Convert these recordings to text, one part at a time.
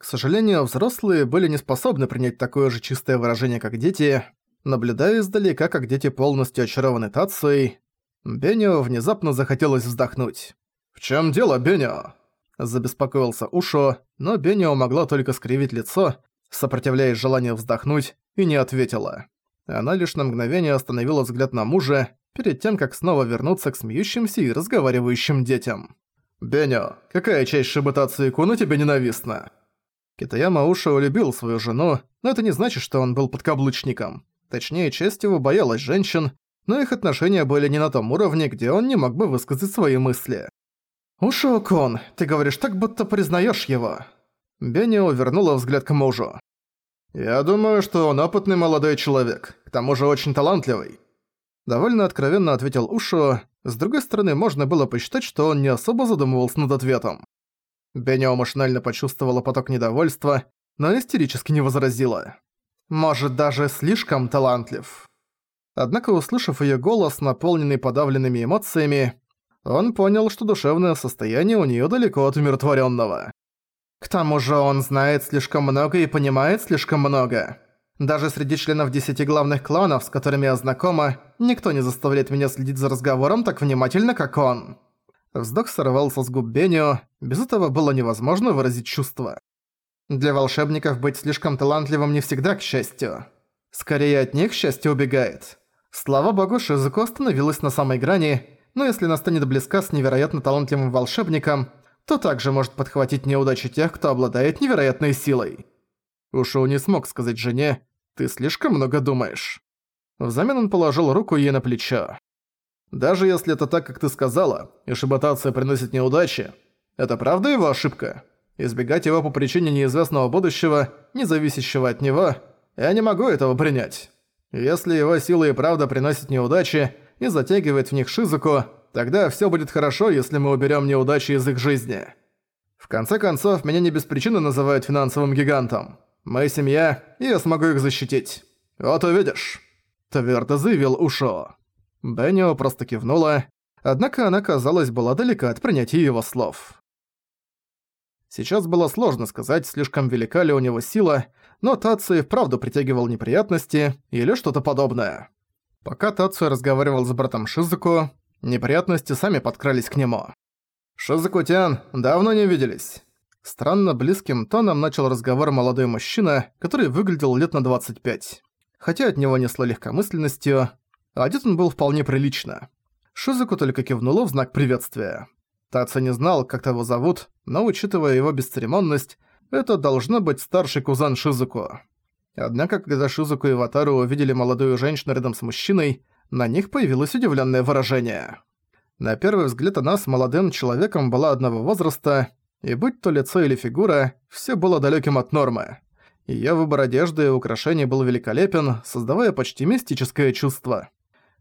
К сожалению, взрослые были не способны принять такое же чистое выражение, как дети. Наблюдая издалека, как дети полностью очарованы Тацией, Бенио внезапно захотелось вздохнуть. «В чем дело, Бенио?» Забеспокоился Ушо, но Бенио могла только скривить лицо, сопротивляясь желанию вздохнуть, и не ответила. Она лишь на мгновение остановила взгляд на мужа, перед тем, как снова вернуться к смеющимся и разговаривающим детям. «Бенё, какая часть Шибутацию Куна тебе ненавистна?» Китаяма Ушо любил свою жену, но это не значит, что он был подкаблучником. Точнее, часть его боялась женщин, но их отношения были не на том уровне, где он не мог бы высказать свои мысли. «Ушо-кун, ты говоришь так, будто признаешь его». Беннио вернула взгляд к мужу. «Я думаю, что он опытный молодой человек, к тому же очень талантливый». Довольно откровенно ответил Ушо, с другой стороны, можно было посчитать, что он не особо задумывался над ответом. Беннио машинально почувствовала поток недовольства, но истерически не возразила. «Может, даже слишком талантлив». Однако, услышав её голос, наполненный подавленными эмоциями, он понял, что душевное состояние у неё далеко от умиротворённого. К тому же он знает слишком много и понимает слишком много. Даже среди членов десяти главных кланов, с которыми я знакома, никто не заставляет меня следить за разговором так внимательно, как он. Вздох сорвался с губ Бенио, без этого было невозможно выразить чувства. Для волшебников быть слишком талантливым не всегда к счастью. Скорее от них счастье убегает. Слава богу, Шизуко остановилась на самой грани, но если она станет близка с невероятно талантливым волшебником, то также может подхватить неудачи тех, кто обладает невероятной силой. Ушоу не смог сказать жене «Ты слишком много думаешь». Взамен он положил руку ей на плечо. «Даже если это так, как ты сказала, и шиботация приносит неудачи, это правда его ошибка? Избегать его по причине неизвестного будущего, не зависящего от него, я не могу этого принять. Если его сила и правда приносит неудачи и затягивает в них Шизуку, тогда всё будет хорошо, если мы уберём неудачи из их жизни. В конце концов, меня не без причины называют финансовым гигантом. Моя семья, и я смогу их защитить. Вот увидишь», — твердо заявил Ушо. Беннио просто кивнула, однако она, казалось, была далека от принятия его слов. Сейчас было сложно сказать, слишком велика ли у него сила, но Тацу вправду притягивал неприятности или что-то подобное. Пока Тацу разговаривал с братом Шизуку, неприятности сами подкрались к нему. «Шизуку-тян, давно не виделись. Странно близким тоном начал разговор молодой мужчина, который выглядел лет на 25. Хотя от него несло легкомысленностью, одет он был вполне прилично. Шизуку только кивнула в знак приветствия. Таца не знал, как того зовут, но, учитывая его бесцеремонность, это должно быть старший кузан Шизуку. Однако, когда Шизуку и Ватару увидели молодую женщину рядом с мужчиной, на них появилось удивленное выражение. На первый взгляд она с молодым человеком была одного возраста, и будь то лицо или фигура, все было далеким от нормы. Её выбор одежды и украшений был великолепен, создавая почти мистическое чувство.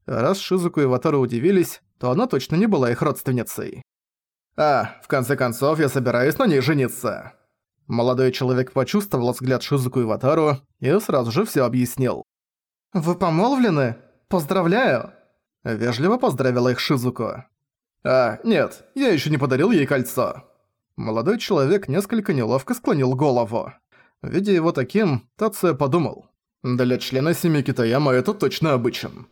Раз Шизуку и Ватару удивились, то она точно не была их родственницей. «А, в конце концов, я собираюсь на ней жениться». Молодой человек почувствовал взгляд Шизуку и Ватару и сразу же всё объяснил. «Вы помолвлены? Поздравляю!» Вежливо поздравила их Шизуку. «А, нет, я ещё не подарил ей кольцо». Молодой человек несколько неловко склонил голову. Видя его таким, Тация подумал. «Для члена семьи Китаяма это точно обычен».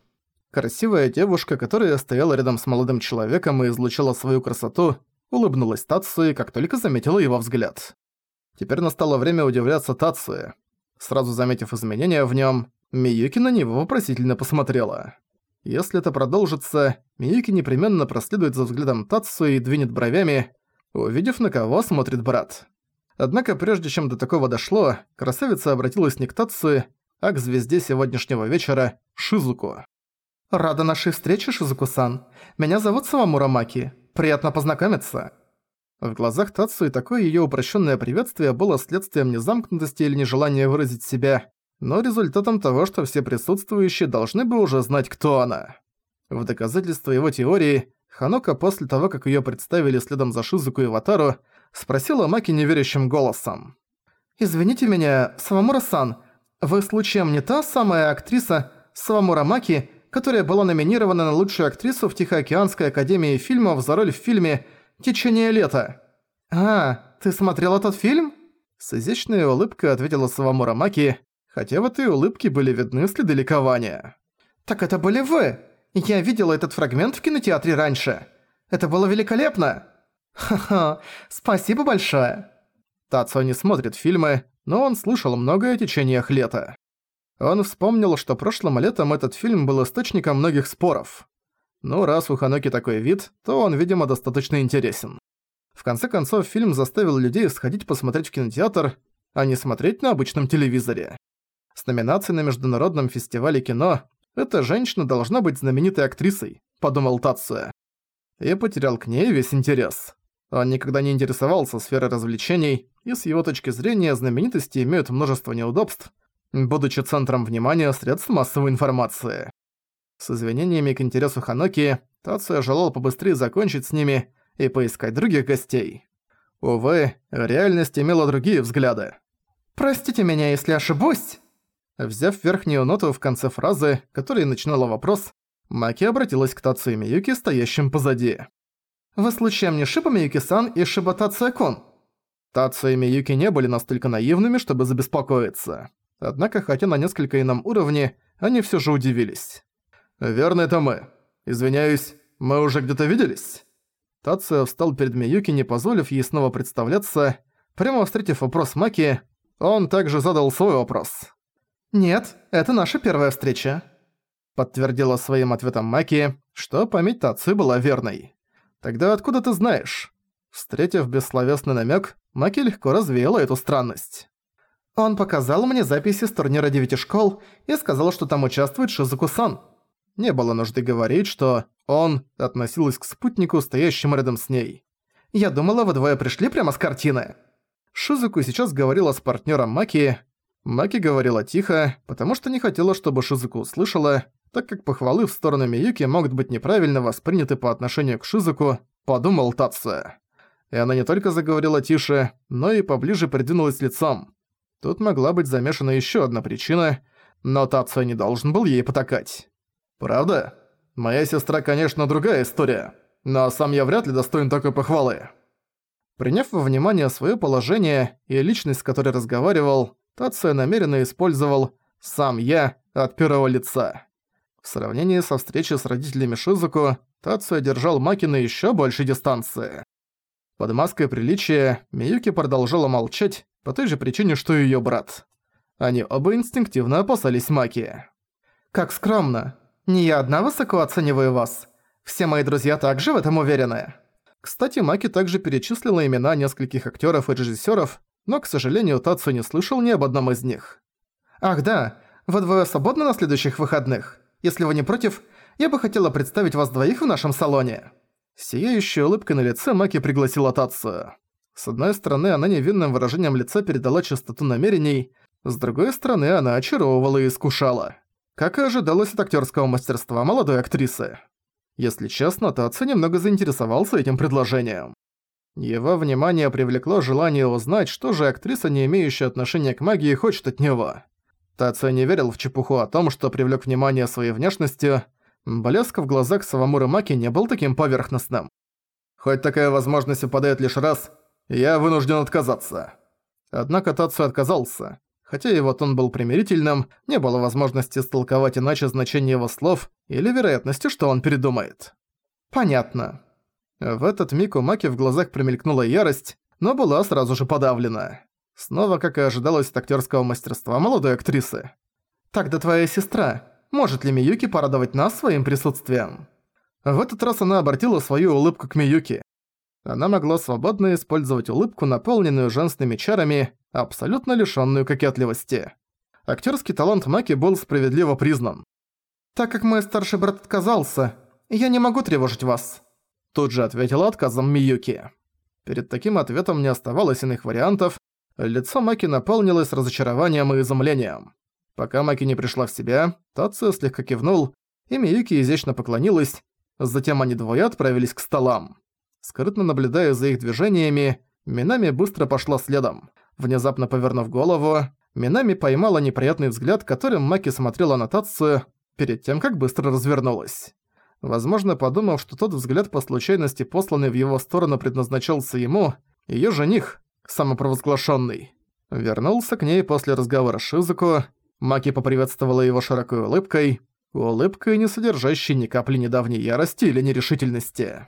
Красивая девушка, которая стояла рядом с молодым человеком и излучала свою красоту, улыбнулась Тации, как только заметила его взгляд. Теперь настало время удивляться Тации. Сразу заметив изменения в нем, Миюки на него вопросительно посмотрела. Если это продолжится, Миюки непременно проследует за взглядом Тацию и двинет бровями, увидев, на кого смотрит брат. Однако прежде чем до такого дошло, красавица обратилась не к Татсу, а к звезде сегодняшнего вечера – Шизуку. «Рада нашей встрече, Шизуку-сан. Меня зовут Савамура Маки. Приятно познакомиться». В глазах Татсу такое её упрощённое приветствие было следствием незамкнутости или нежелания выразить себя, но результатом того, что все присутствующие должны бы уже знать, кто она. В доказательство его теории, Ханока после того, как её представили следом за Шизуку и Ватару, спросила Маки неверящим голосом. «Извините меня, Савамура-сан, вы случаем не та самая актриса Савамура Маки, которая была номинирована на лучшую актрису в Тихоокеанской академии фильмов за роль в фильме «Течение лета»?» «А, ты смотрел этот фильм?» С изящной улыбкой ответила Савамура Маки, хотя в этой улыбке были видны следы ликования. «Так это были вы! Я видела этот фрагмент в кинотеатре раньше. Это было великолепно!» «Ха-ха, спасибо большое!» Тацо не смотрит фильмы, но он слышал многое о течениях лета. Он вспомнил, что прошлым летом этот фильм был источником многих споров. Ну, раз у Ханоки такой вид, то он, видимо, достаточно интересен. В конце концов, фильм заставил людей сходить посмотреть в кинотеатр, а не смотреть на обычном телевизоре. С номинацией на Международном фестивале кино эта женщина должна быть знаменитой актрисой, подумал Тацуя. И потерял к ней весь интерес. Он никогда не интересовался сферой развлечений, и с его точки зрения знаменитости имеют множество неудобств, будучи центром внимания средств массовой информации. С извинениями к интересу Ханоки, Тацуя желал побыстрее закончить с ними и поискать других гостей. Увы, реальность имела другие взгляды. «Простите меня, если ошибусь!» Взяв верхнюю ноту в конце фразы, которая начинала вопрос, Маки обратилась к Тацу и Миюки, стоящим позади. «Вы случаем не Шиба Миюки-сан и Шиба Тацуя-кун?» Тацу и Миюки не были настолько наивными, чтобы забеспокоиться. Однако, хотя на несколько ином уровне, они всё же удивились. «Верно, это мы. Извиняюсь, мы уже где-то виделись?» Тация встал перед Миюки, не позволив ей снова представляться. Прямо встретив вопрос Маки, он также задал свой вопрос. «Нет, это наша первая встреча», — подтвердила своим ответом Маки, что память Тацию была верной. «Тогда откуда ты знаешь?» Встретив бессловесный намёк, Маки легко развеяла эту странность. Он показал мне записи с турнира девяти школ и сказал, что там участвует Шизуку-сан. Не было нужды говорить, что он относилась к спутнику, стоящему рядом с ней. «Я думала, вы двое пришли прямо с картины». Шизуку сейчас говорила с партнером Маки. Маки говорила тихо, потому что не хотела, чтобы Шизуку услышала, так как похвалы в сторону Миюки могут быть неправильно восприняты по отношению к Шизуку, подумал Тация. И она не только заговорила тише, но и поближе придвинулась лицом. Тут могла быть замешана еще одна причина, но Тация не должен был ей потакать. «Правда? Моя сестра, конечно, другая история, но сам я вряд ли достоин такой похвалы». Приняв во внимание своё положение и личность, с которой разговаривал, Тация намеренно использовал «сам я» от первого лица. В сравнении со встречей с родителями Шизуку, Тация держал Маки на ещё большей дистанции. Под маской приличия Миюки продолжала молчать по той же причине, что и её брат. Они оба инстинктивно опасались Маки. «Как скромно. Не я одна высоко оцениваю вас. Все мои друзья также в этом уверены». Кстати, Маки также перечислила имена нескольких актеров и режиссеров, но, к сожалению, Тацу не слышал ни об одном из них. «Ах да, вы двое свободны на следующих выходных? Если вы не против, я бы хотела представить вас двоих в нашем салоне». Сияющая улыбка на лице Маки пригласила Тацу. С одной стороны, она невинным выражением лица передала чистоту намерений, с другой стороны, она очаровывала и искушала. Как и ожидалось от актерского мастерства молодой актрисы. Если честно, Тацу немного заинтересовался этим предложением. Его внимание привлекло желание узнать, что же актриса, не имеющая отношения к магии, хочет от него. Тацу не верил в чепуху о том, что привлек внимание своей внешностью. Блеск в глазах Савамуры Маки не был таким поверхностным. Хоть такая возможность выпадает лишь раз, я вынужден отказаться. Однако Тацу отказался. Хотя его тон был примирительным, не было возможности истолковать иначе значение его слов или вероятности, что он передумает. Понятно. В этот миг у Маки в глазах промелькнула ярость, но была сразу же подавлена. Снова, как и ожидалось от актерского мастерства молодой актрисы. «Тогда твоя сестра. Может ли Миюки порадовать нас своим присутствием?» В этот раз она обратила свою улыбку к Миюки. Она могла свободно использовать улыбку, наполненную женственными чарами, абсолютно лишённую кокетливости. Актерский талант Маки был справедливо признан. «Так как мой старший брат отказался, я не могу тревожить вас», тут же ответила отказом Миюки. Перед таким ответом не оставалось иных вариантов, лицо Маки наполнилось разочарованием и изумлением. Пока Маки не пришла в себя, Тацио слегка кивнул, и Миюки изящно поклонилась, затем они двое отправились к столам. Скрытно наблюдая за их движениями, Минами быстро пошла следом. Внезапно повернув голову, Минами поймала неприятный взгляд, которым Маки смотрела на Тацию, перед тем, как быстро развернулась. Возможно, подумав, что тот взгляд по случайности посланный в его сторону предназначался ему, её жених, самопровозглашённый. Вернулся к ней после разговора с Шизуко. Маки поприветствовала его широкой улыбкой, улыбкой, не содержащей ни капли недавней ярости или нерешительности.